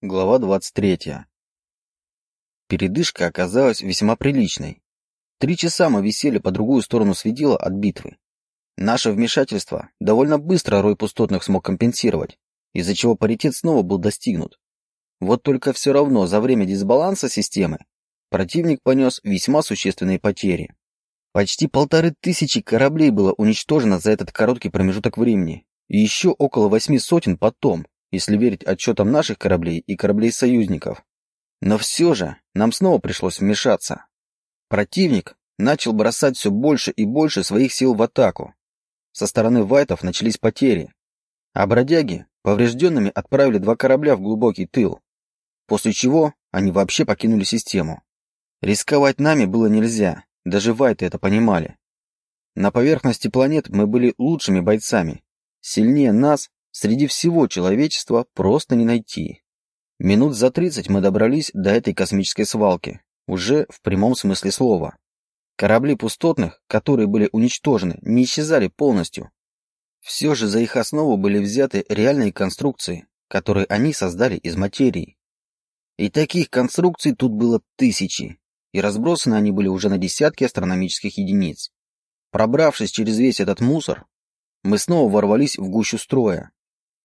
Глава 23. Передышка оказалась весьма приличной. Три часа мы висели по другую сторону светила от битвы. Наше вмешательство довольно быстро рой пустотных смог компенсировать, из-за чего паритет снова был достигнут. Вот только все равно за время дисбаланса системы противник понес весьма существенные потери. Почти полторы тысячи кораблей было уничтожено за этот короткий промежуток времени, и еще около восьми сотен потом, если верить отчетам наших кораблей и кораблей союзников. Но все же нам снова пришлось вмешаться. Противник начал бросать все больше и больше своих сил в атаку. Со стороны вайтов начались потери, а бродяги поврежденными отправили два корабля в глубокий тыл, после чего они вообще покинули систему. Рисковать нами было нельзя, даже вайты это понимали. На поверхности планет мы были лучшими бойцами. Сильнее нас среди всего человечества просто не найти. Минут за тридцать мы добрались до этой космической свалки, уже в прямом смысле слова. Корабли пустотных, которые были уничтожены, не исчезали полностью. Все же за их основу были взяты реальные конструкции, которые они создали из материи. И таких конструкций тут было тысячи, и разбросаны они были уже на десятки астрономических единиц. Пробравшись через весь этот мусор, мы снова ворвались в гущу строя,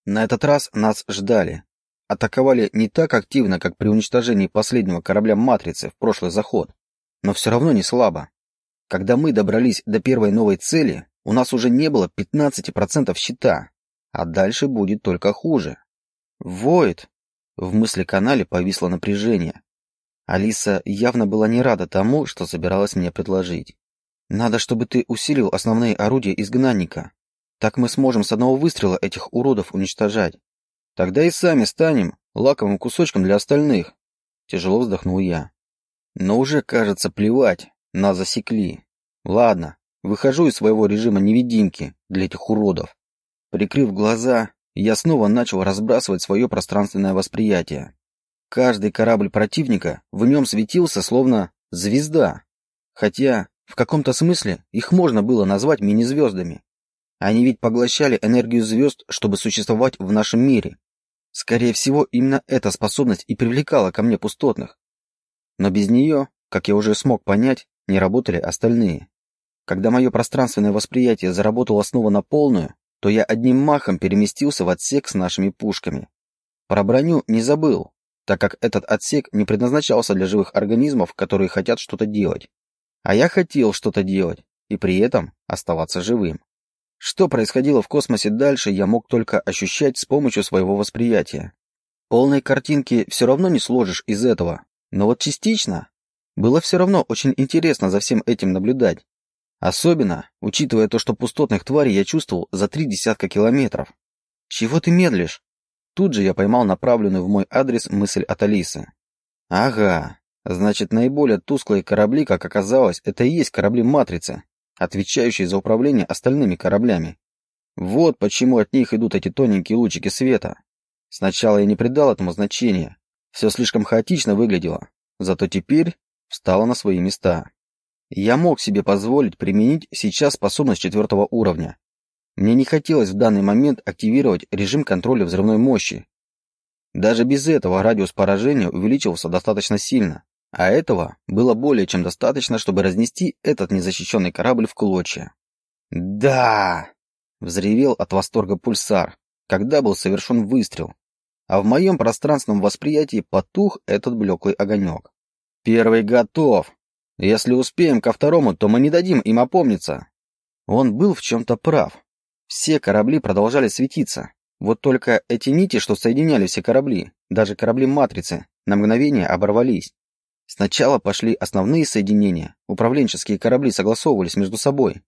на этот раз нас ждали. Атаковали не так активно, как при уничтожении последнего корабля «Матрицы» в прошлый заход, но все равно не слабо. Когда мы добрались до первой новой цели, у нас уже не было 15% щита, а дальше будет только хуже. «Воет!» В мысли-канале повисло напряжение. Алиса явно была не рада тому, что собиралась мне предложить. «Надо, чтобы ты усилил основные орудия изгнанника. Так мы сможем с одного выстрела этих уродов уничтожать. Тогда и сами станем лаковым кусочком для остальных. Тяжело вздохнул я. Но уже, кажется, плевать. Нас засекли. Ладно, выхожу из своего режима невидимки для этих уродов. Прикрыв глаза, я снова начал разбрасывать свое пространственное восприятие. Каждый корабль противника в нем светился словно звезда. Хотя, в каком-то смысле, их можно было назвать мини-звездами. Они ведь поглощали энергию звезд, чтобы существовать в нашем мире. Скорее всего, именно эта способность и привлекала ко мне пустотных. Но без нее, как я уже смог понять, не работали остальные. Когда мое пространственное восприятие заработало снова на полную, то я одним махом переместился в отсек с нашими пушками. Про броню не забыл, так как этот отсек не предназначался для живых организмов, которые хотят что-то делать. А я хотел что-то делать, и при этом оставаться живым. Что происходило в космосе дальше, я мог только ощущать с помощью своего восприятия. Полной картинки все равно не сложишь из этого, но вот частично было все равно очень интересно за всем этим наблюдать. Особенно, учитывая то, что пустотных тварей я чувствовал за три десятка километров. «Чего ты медлишь?» Тут же я поймал направленную в мой адрес мысль от Алисы. «Ага, значит, наиболее тусклые корабли, как оказалось, это и есть корабли Матрицы отвечающий за управление остальными кораблями. Вот почему от них идут эти тоненькие лучики света. Сначала я не придал этому значения. Все слишком хаотично выглядело. Зато теперь встало на свои места. Я мог себе позволить применить сейчас способность четвертого уровня. Мне не хотелось в данный момент активировать режим контроля взрывной мощи. Даже без этого радиус поражения увеличивался достаточно сильно. А этого было более чем достаточно, чтобы разнести этот незащищенный корабль в клочья. «Да!» — взревел от восторга пульсар, когда был совершен выстрел. А в моем пространственном восприятии потух этот блеклый огонек. «Первый готов! Если успеем ко второму, то мы не дадим им опомниться!» Он был в чем-то прав. Все корабли продолжали светиться. Вот только эти нити, что соединяли все корабли, даже корабли Матрицы, на мгновение оборвались. Сначала пошли основные соединения, управленческие корабли согласовывались между собой.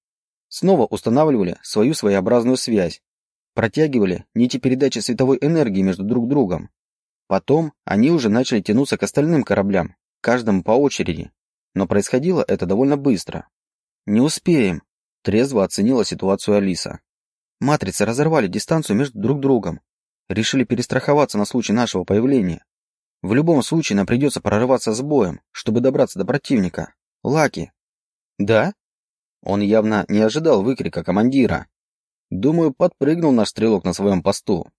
Снова устанавливали свою своеобразную связь, протягивали нити передачи световой энергии между друг другом. Потом они уже начали тянуться к остальным кораблям, каждому по очереди. Но происходило это довольно быстро. «Не успеем», — трезво оценила ситуацию Алиса. «Матрицы разорвали дистанцию между друг другом. Решили перестраховаться на случай нашего появления. В любом случае нам придется прорываться с боем, чтобы добраться до противника. Лаки. Да? Он явно не ожидал выкрика командира. Думаю, подпрыгнул наш стрелок на своем посту.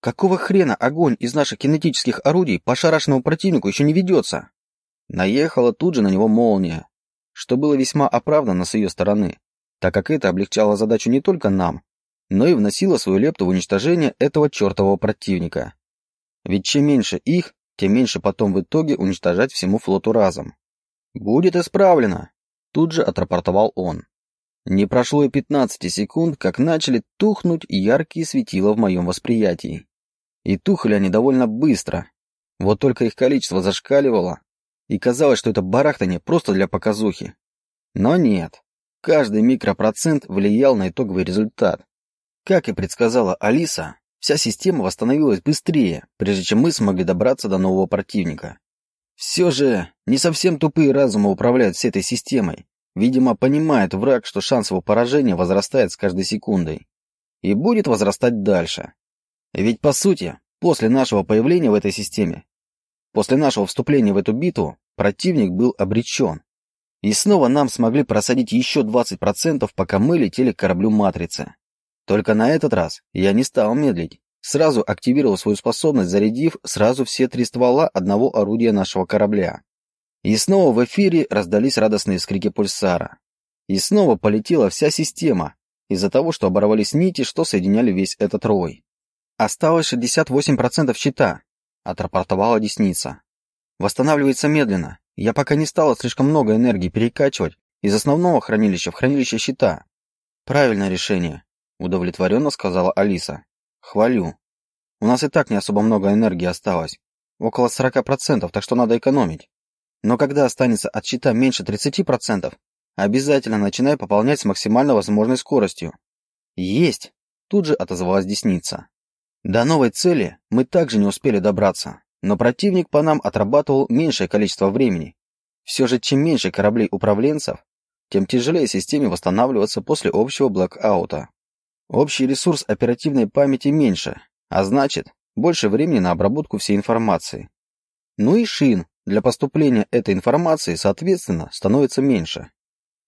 Какого хрена огонь из наших кинетических орудий по шарашенному противнику еще не ведется? Наехала тут же на него молния, что было весьма оправданно с ее стороны, так как это облегчало задачу не только нам, но и вносило свою лепту в уничтожение этого чертового противника. Ведь чем меньше их, тем меньше потом в итоге уничтожать всему флоту разом. «Будет исправлено», — тут же отрапортовал он. Не прошло и 15 секунд, как начали тухнуть яркие светила в моем восприятии. И тухли они довольно быстро. Вот только их количество зашкаливало, и казалось, что это барахтание просто для показухи. Но нет. Каждый микропроцент влиял на итоговый результат. Как и предсказала Алиса, вся система восстановилась быстрее, прежде чем мы смогли добраться до нового противника. Все же, не совсем тупые разумы управляют всей этой системой. Видимо, понимает враг, что шанс его поражения возрастает с каждой секундой. И будет возрастать дальше. Ведь, по сути, после нашего появления в этой системе, после нашего вступления в эту битву, противник был обречен. И снова нам смогли просадить еще 20%, пока мы летели к кораблю Матрицы. Только на этот раз я не стал медлить. Сразу активировал свою способность, зарядив сразу все три ствола одного орудия нашего корабля. И снова в эфире раздались радостные скрики пульсара. И снова полетела вся система, из-за того, что оборвались нити, что соединяли весь этот рой. «Осталось 68% щита», — отрапортовала десница. «Восстанавливается медленно. Я пока не стала слишком много энергии перекачивать из основного хранилища в хранилище щита». «Правильное решение», — удовлетворенно сказала Алиса. «Хвалю. У нас и так не особо много энергии осталось. Около 40%, так что надо экономить. Но когда останется от щита меньше 30%, обязательно начинай пополнять с максимально возможной скоростью. Есть! Тут же отозвалась десница. До новой цели мы также не успели добраться, но противник по нам отрабатывал меньшее количество времени. Все же чем меньше кораблей управленцев, тем тяжелее системе восстанавливаться после общего блэкаута. Общий ресурс оперативной памяти меньше, а значит, больше времени на обработку всей информации. Ну и шин, для поступления этой информации, соответственно, становится меньше.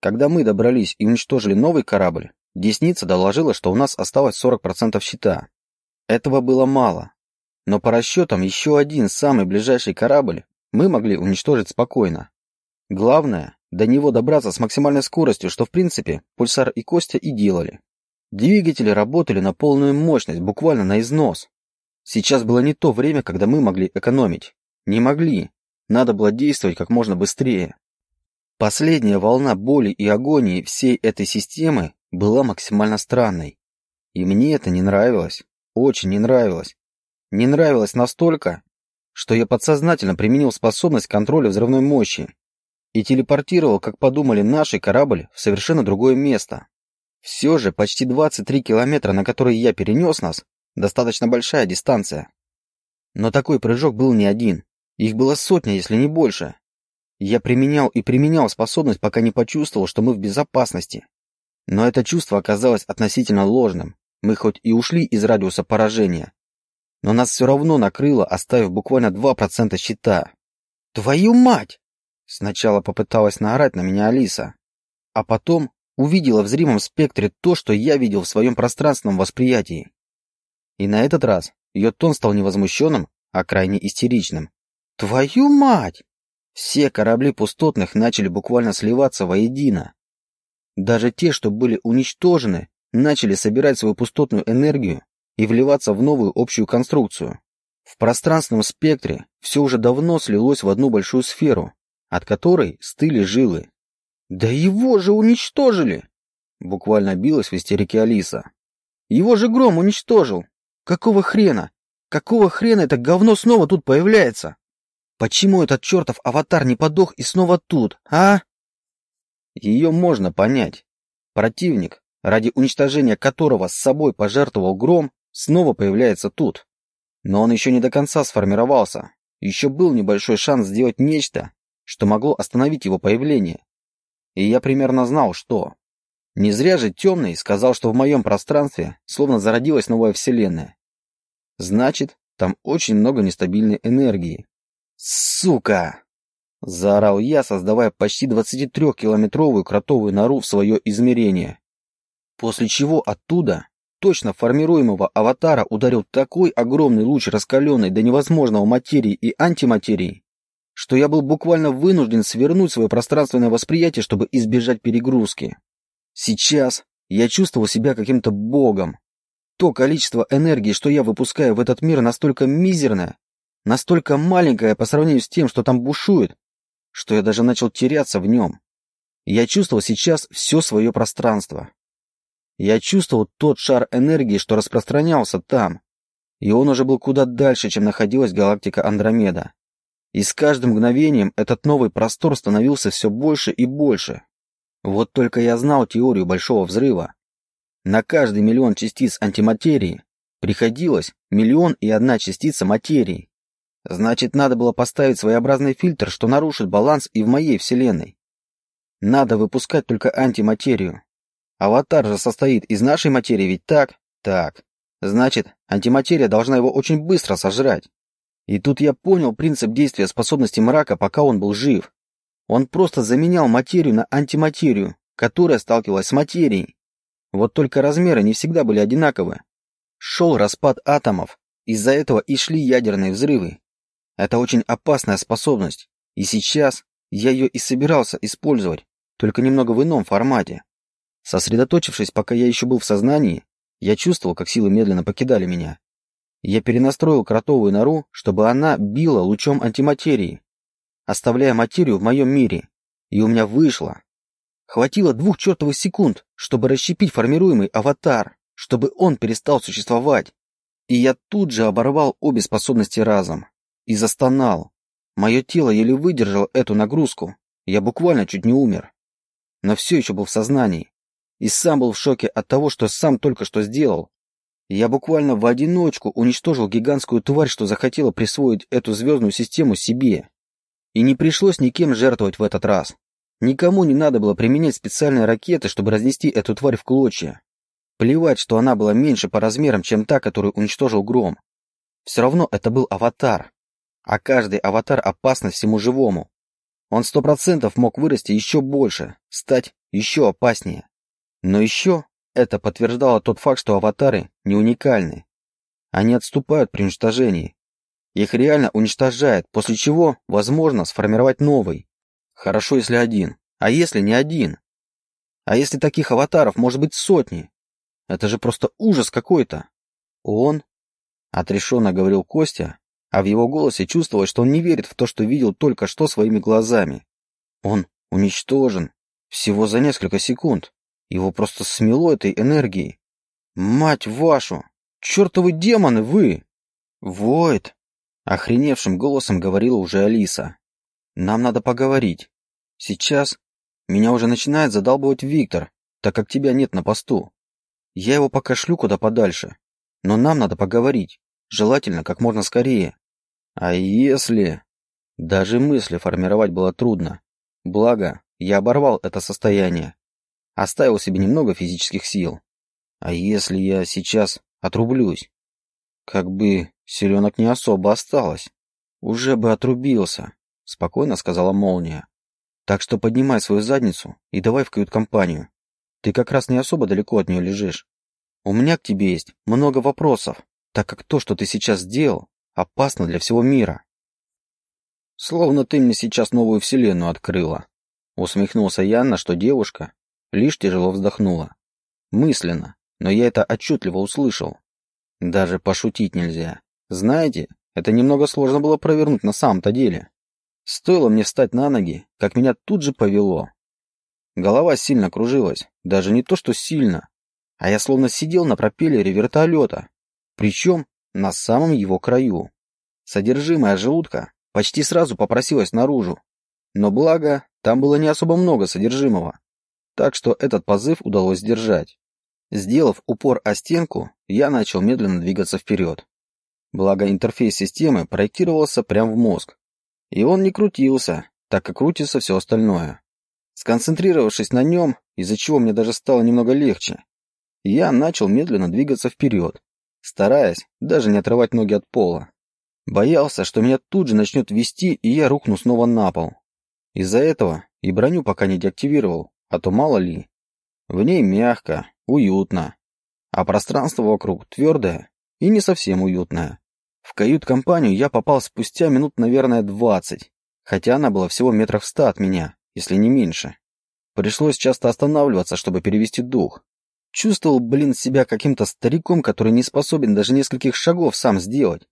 Когда мы добрались и уничтожили новый корабль, Десница доложила, что у нас осталось 40% щита. Этого было мало. Но по расчетам еще один самый ближайший корабль мы могли уничтожить спокойно. Главное, до него добраться с максимальной скоростью, что в принципе Пульсар и Костя и делали. Двигатели работали на полную мощность, буквально на износ. Сейчас было не то время, когда мы могли экономить. Не могли. Надо было действовать как можно быстрее. Последняя волна боли и агонии всей этой системы была максимально странной. И мне это не нравилось. Очень не нравилось. Не нравилось настолько, что я подсознательно применил способность контроля взрывной мощи и телепортировал, как подумали, наши корабль в совершенно другое место. Все же почти 23 километра, на которые я перенес нас, достаточно большая дистанция. Но такой прыжок был не один. Их было сотня, если не больше. Я применял и применял способность, пока не почувствовал, что мы в безопасности. Но это чувство оказалось относительно ложным. Мы хоть и ушли из радиуса поражения, но нас все равно накрыло, оставив буквально 2% щита. «Твою мать!» Сначала попыталась наорать на меня Алиса, а потом увидела в зримом спектре то, что я видел в своем пространственном восприятии. И на этот раз ее тон стал невозмущенным, а крайне истеричным. Твою мать! Все корабли пустотных начали буквально сливаться воедино. Даже те, что были уничтожены, начали собирать свою пустотную энергию и вливаться в новую общую конструкцию. В пространственном спектре все уже давно слилось в одну большую сферу, от которой стыли жилы. «Да его же уничтожили!» Буквально билась в истерике Алиса. «Его же гром уничтожил! Какого хрена? Какого хрена это говно снова тут появляется?» Почему этот чертов аватар не подох и снова тут, а? Ее можно понять. Противник, ради уничтожения которого с собой пожертвовал гром, снова появляется тут. Но он еще не до конца сформировался. Еще был небольшой шанс сделать нечто, что могло остановить его появление. И я примерно знал, что. Не зря же Темный сказал, что в моем пространстве словно зародилась новая вселенная. Значит, там очень много нестабильной энергии, «Сука!» — заорал я, создавая почти 23-километровую кротовую нору в свое измерение. После чего оттуда точно формируемого аватара ударил такой огромный луч раскаленной до невозможного материи и антиматерии, что я был буквально вынужден свернуть свое пространственное восприятие, чтобы избежать перегрузки. Сейчас я чувствовал себя каким-то богом. То количество энергии, что я выпускаю в этот мир, настолько мизерное, настолько маленькое по сравнению с тем, что там бушует, что я даже начал теряться в нем. Я чувствовал сейчас все свое пространство. Я чувствовал тот шар энергии, что распространялся там, и он уже был куда дальше, чем находилась галактика Андромеда. И с каждым мгновением этот новый простор становился все больше и больше. Вот только я знал теорию Большого Взрыва. На каждый миллион частиц антиматерии приходилось миллион и одна частица материи. Значит, надо было поставить своеобразный фильтр, что нарушит баланс и в моей вселенной. Надо выпускать только антиматерию. Аватар же состоит из нашей материи, ведь так? Так. Значит, антиматерия должна его очень быстро сожрать. И тут я понял принцип действия способности мрака, пока он был жив. Он просто заменял материю на антиматерию, которая сталкивалась с материей. Вот только размеры не всегда были одинаковы. Шел распад атомов, из-за этого и шли ядерные взрывы. Это очень опасная способность, и сейчас я ее и собирался использовать, только немного в ином формате. Сосредоточившись, пока я еще был в сознании, я чувствовал, как силы медленно покидали меня. Я перенастроил кротовую нору, чтобы она била лучом антиматерии, оставляя материю в моем мире, и у меня вышло. Хватило двух чертовых секунд, чтобы расщепить формируемый аватар, чтобы он перестал существовать. И я тут же оборвал обе способности разом и застонал. Мое тело еле выдержало эту нагрузку. Я буквально чуть не умер. Но все еще был в сознании. И сам был в шоке от того, что сам только что сделал. Я буквально в одиночку уничтожил гигантскую тварь, что захотела присвоить эту звездную систему себе. И не пришлось никем жертвовать в этот раз. Никому не надо было применять специальные ракеты, чтобы разнести эту тварь в клочья. Плевать, что она была меньше по размерам, чем та, которую уничтожил Гром. Все равно это был аватар. А каждый аватар опасен всему живому. Он сто процентов мог вырасти еще больше, стать еще опаснее. Но еще это подтверждало тот факт, что аватары не уникальны. Они отступают при уничтожении. Их реально уничтожает, после чего возможно сформировать новый. Хорошо, если один. А если не один? А если таких аватаров может быть сотни? Это же просто ужас какой-то. Он, отрешенно говорил Костя, а в его голосе чувствовалось, что он не верит в то, что видел только что своими глазами. Он уничтожен. Всего за несколько секунд. Его просто смело этой энергией. Мать вашу! Чертовы демоны вы! Войд! Охреневшим голосом говорила уже Алиса. Нам надо поговорить. Сейчас меня уже начинает задалбывать Виктор, так как тебя нет на посту. Я его пока шлю куда подальше. Но нам надо поговорить. Желательно как можно скорее. А если... Даже мысли формировать было трудно. Благо, я оборвал это состояние. Оставил себе немного физических сил. А если я сейчас отрублюсь? Как бы селенок не особо осталось. Уже бы отрубился, спокойно сказала молния. Так что поднимай свою задницу и давай в кают-компанию. Ты как раз не особо далеко от нее лежишь. У меня к тебе есть много вопросов, так как то, что ты сейчас сделал, опасно для всего мира. Словно ты мне сейчас новую вселенную открыла. Усмехнулся я, на что девушка лишь тяжело вздохнула. Мысленно, но я это отчетливо услышал. Даже пошутить нельзя. Знаете, это немного сложно было провернуть на самом-то деле. Стоило мне встать на ноги, как меня тут же повело. Голова сильно кружилась, даже не то что сильно, а я словно сидел на пропеллере вертолета, причем на самом его краю. Содержимое желудка почти сразу попросилось наружу, но благо там было не особо много содержимого, так что этот позыв удалось сдержать. Сделав упор о стенку, я начал медленно двигаться вперед. Благо интерфейс системы проектировался прямо в мозг, и он не крутился, так как крутится все остальное. Сконцентрировавшись на нем, из-за чего мне даже стало немного легче, я начал медленно двигаться вперед, стараясь даже не отрывать ноги от пола. Боялся, что меня тут же начнет вести, и я рухну снова на пол. Из-за этого и броню пока не деактивировал, а то мало ли. В ней мягко, уютно. а пространство вокруг твердое и не совсем уютное. В кают-компанию я попал спустя минут, наверное, двадцать, хотя она была всего метров ста от меня, если не меньше. Пришлось часто останавливаться, чтобы перевести дух. Чувствовал, блин, себя каким-то стариком, который не способен даже нескольких шагов сам сделать.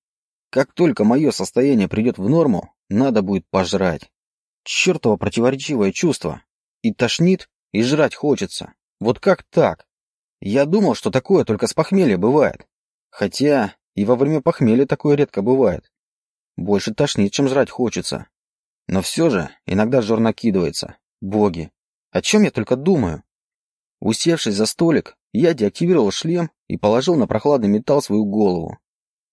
Как только мое состояние придет в норму, надо будет пожрать. Чертово противоречивое чувство. И тошнит, и жрать хочется. Вот как так? Я думал, что такое только с похмелья бывает. Хотя и во время похмелья такое редко бывает. Больше тошнит, чем жрать хочется. Но все же иногда жор накидывается. Боги, о чем я только думаю? Усевшись за столик, я деактивировал шлем и положил на прохладный металл свою голову.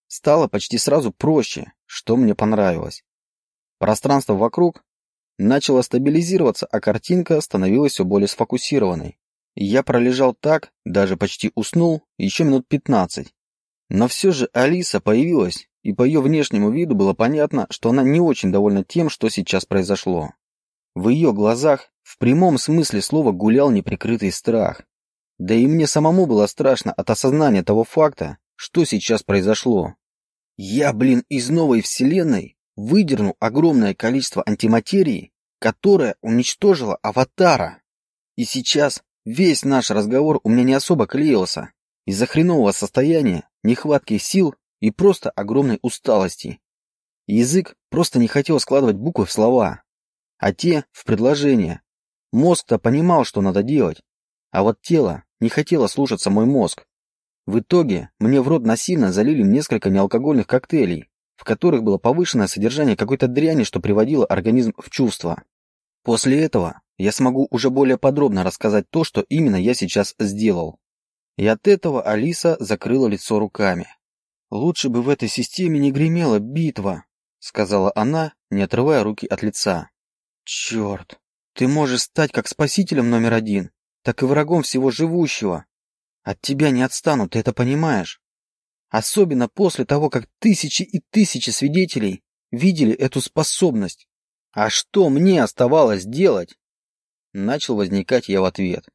Стало почти сразу проще, что мне понравилось. Пространство вокруг начало стабилизироваться, а картинка становилась все более сфокусированной. Я пролежал так, даже почти уснул, еще минут пятнадцать. Но все же Алиса появилась, и по ее внешнему виду было понятно, что она не очень довольна тем, что сейчас произошло. В ее глазах в прямом смысле слова гулял неприкрытый страх. Да и мне самому было страшно от осознания того факта, что сейчас произошло. Я, блин, из новой вселенной выдернул огромное количество антиматерии, которая уничтожила аватара. И сейчас весь наш разговор у меня не особо клеился из-за хренового состояния, нехватки сил и просто огромной усталости. Язык просто не хотел складывать буквы в слова, а те в предложения. Мозг-то понимал, что надо делать, а вот тело не хотело слушаться мой мозг. В итоге мне в рот насильно залили несколько неалкогольных коктейлей, в которых было повышенное содержание какой-то дряни, что приводило организм в чувство. После этого я смогу уже более подробно рассказать то, что именно я сейчас сделал. И от этого Алиса закрыла лицо руками. «Лучше бы в этой системе не гремела битва», — сказала она, не отрывая руки от лица. «Черт, ты можешь стать как спасителем номер один, так и врагом всего живущего. От тебя не отстанут, ты это понимаешь? Особенно после того, как тысячи и тысячи свидетелей видели эту способность. А что мне оставалось делать? Начал возникать я в ответ.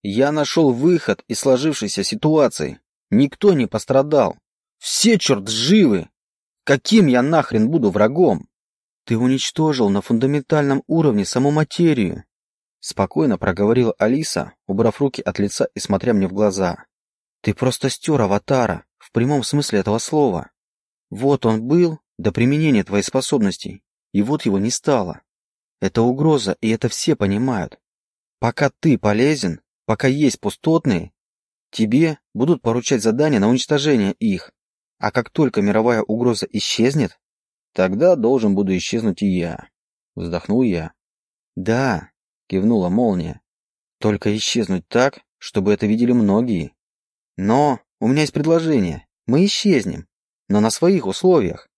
Я нашел выход из сложившейся ситуации. Никто не пострадал. Все, черт, живы. Каким я нахрен буду врагом? Ты уничтожил на фундаментальном уровне саму материю. Спокойно проговорила Алиса, убрав руки от лица и смотря мне в глаза. Ты просто стер аватара, в прямом смысле этого слова. Вот он был до применения твоей способностей, и вот его не стало. Это угроза, и это все понимают. Пока ты полезен, пока есть пустотные, тебе будут поручать задания на уничтожение их. А как только мировая угроза исчезнет, Тогда должен буду исчезнуть и я. Вздохнул я. Да, кивнула молния. Только исчезнуть так, чтобы это видели многие. Но у меня есть предложение. Мы исчезнем, но на своих условиях.